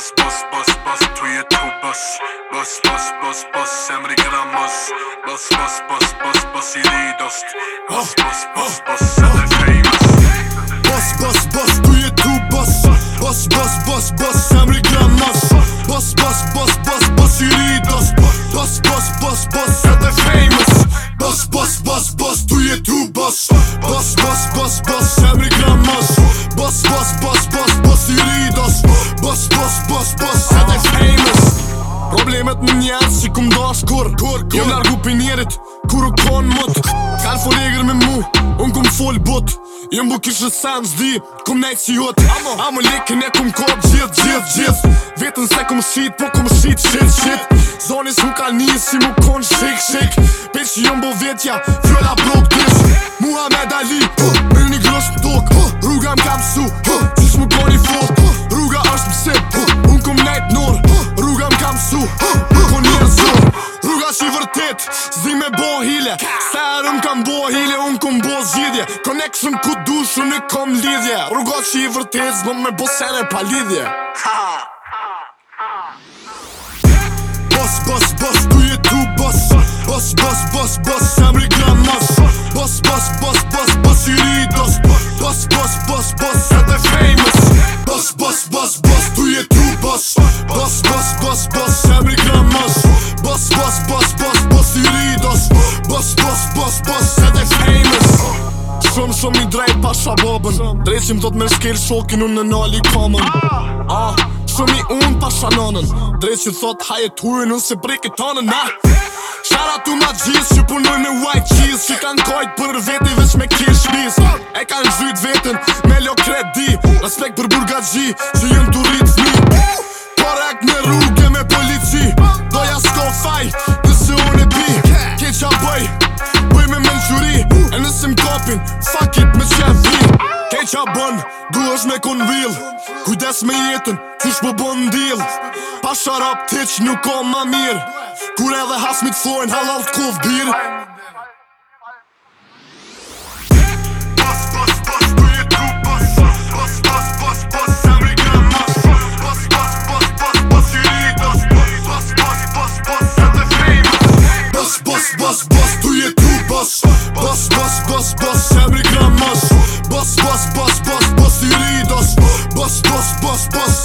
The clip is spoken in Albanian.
bas bas bas bas to your to bus bus bus bus bus semri gramos bus bus bus bus bus i lidos bus bus bus bus sada famous bus bus bus to your to bus bus bus bus bus semri gramos bus bus bus bus bus i lidos bus bus bus bus sada famous bus bus bus bus to to bus bus bus bus bus semri bus bus bus bus bus vetë një njësë që këm do është kur Kur, kur Jo në argu pinjerit, kur u konë mët Kar fo negrë me mu, unë këm fol but Jëm bu kishë sen, zdi, këm nejtë si jut Amo, amo leke ne këm kod gjith, gjith, gjith Vetën se këm shqit, po këm shqit, shit, shit Zonis më ka një si më konë shik, shik Pe që jëm bu vetja, fjolla blok tish Muhammed Ali, mërë uh, një grosh pëtok uh, Rruga më kam su, uh, qësh më koni fort Rruga është Rruga më su vetë Zdi me bo hile Se erën kam bo hile Unë kum bo zhidje Koneksën ku dushu në kom lidhje Rrugat që i vërtet zdo me bo sene pa lidhje Bos, bos, bos, ku je tu bos Bos, bos, bos, bos, sem rikra mos Bos, bos, bos, bos, bos, i ridos Bos, bos, bos, bos, se te famous Bos, bos, bos, bos, ku je tu Bos, bos, bos, bos, bos Boss, boss, boss, se dhe famous Shumë shumë i drejt pa shababën Drejt që më thot me shkel shokin unë në nali kamën ah, Shumë i unë pa shanonën Drejt thot haje turin unë se prejke tanën ah, Shara tu ma gjithë që punoj me white cheese Që kanë kojt për veti vështë rapin Fuck it me qe vi qa bën, du është me kon vil Kujdes me jetën, kush po bën dil Pa sharap tic, nuk ka ma mir Kur edhe hasmit të flojnë t'kov Halal t'kov bir femri kram mas Bas, bas, bas, bas, bas, bas, bas, bas, bas, bas, bas, bas